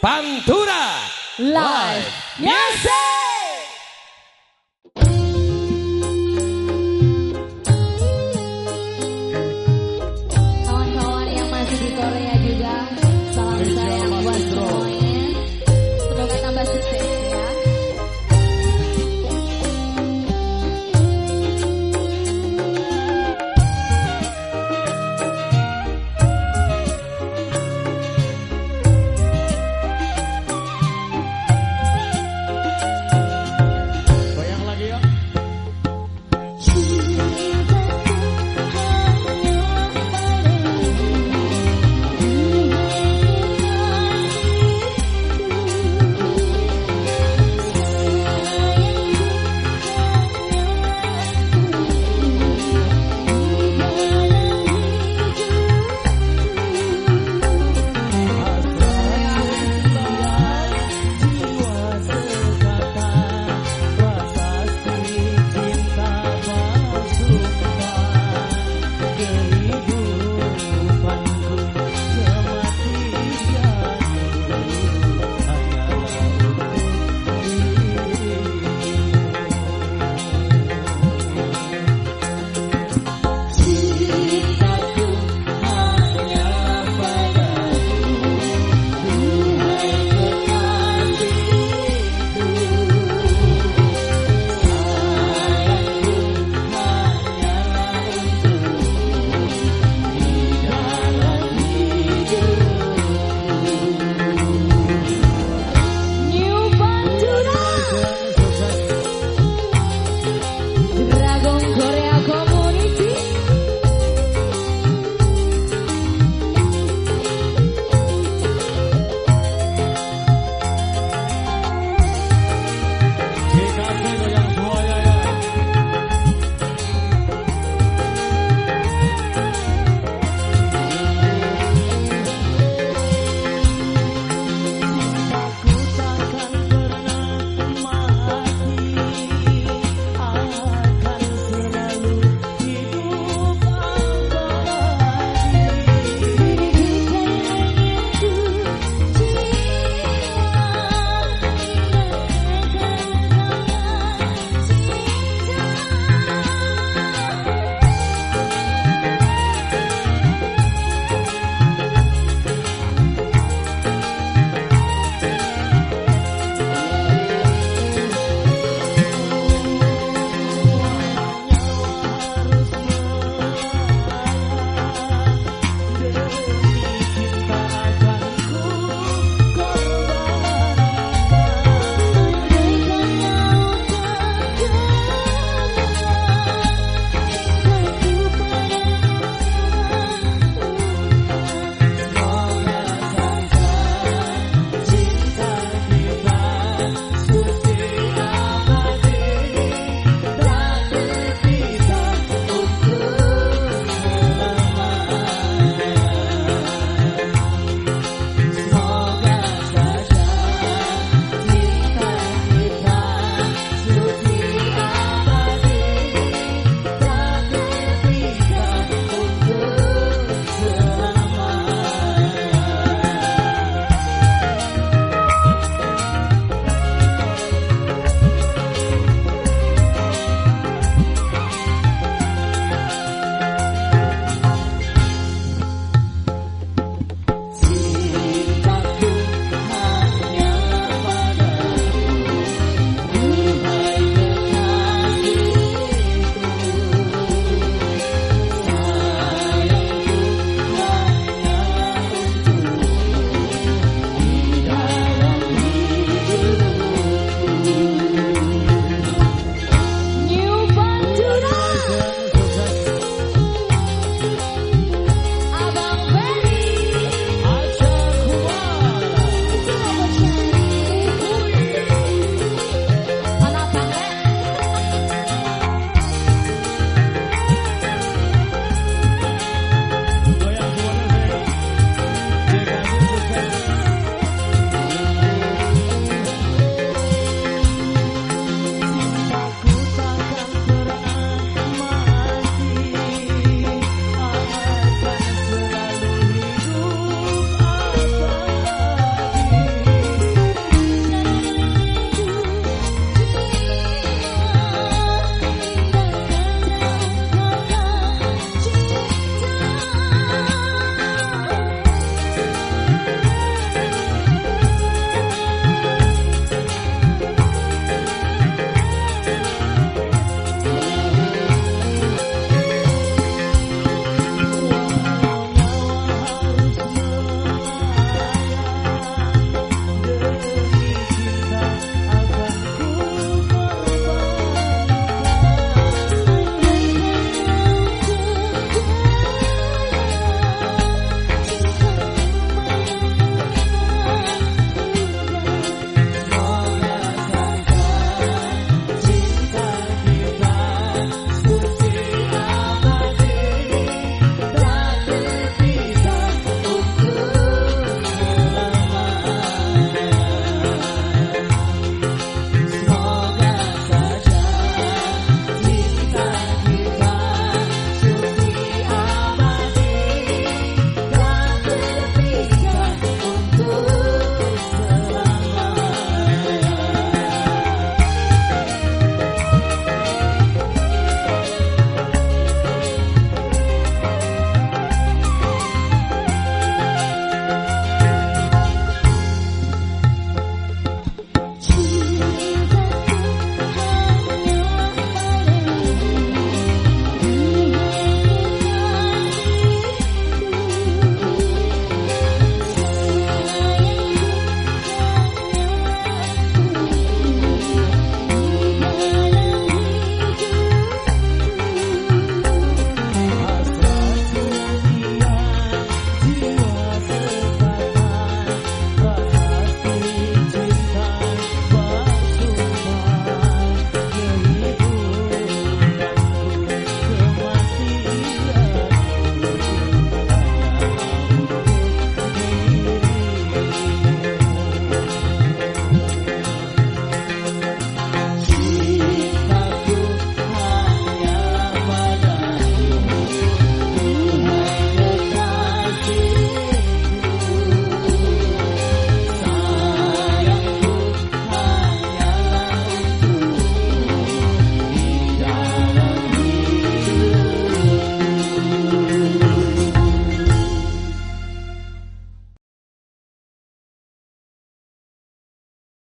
Pantura Live Music!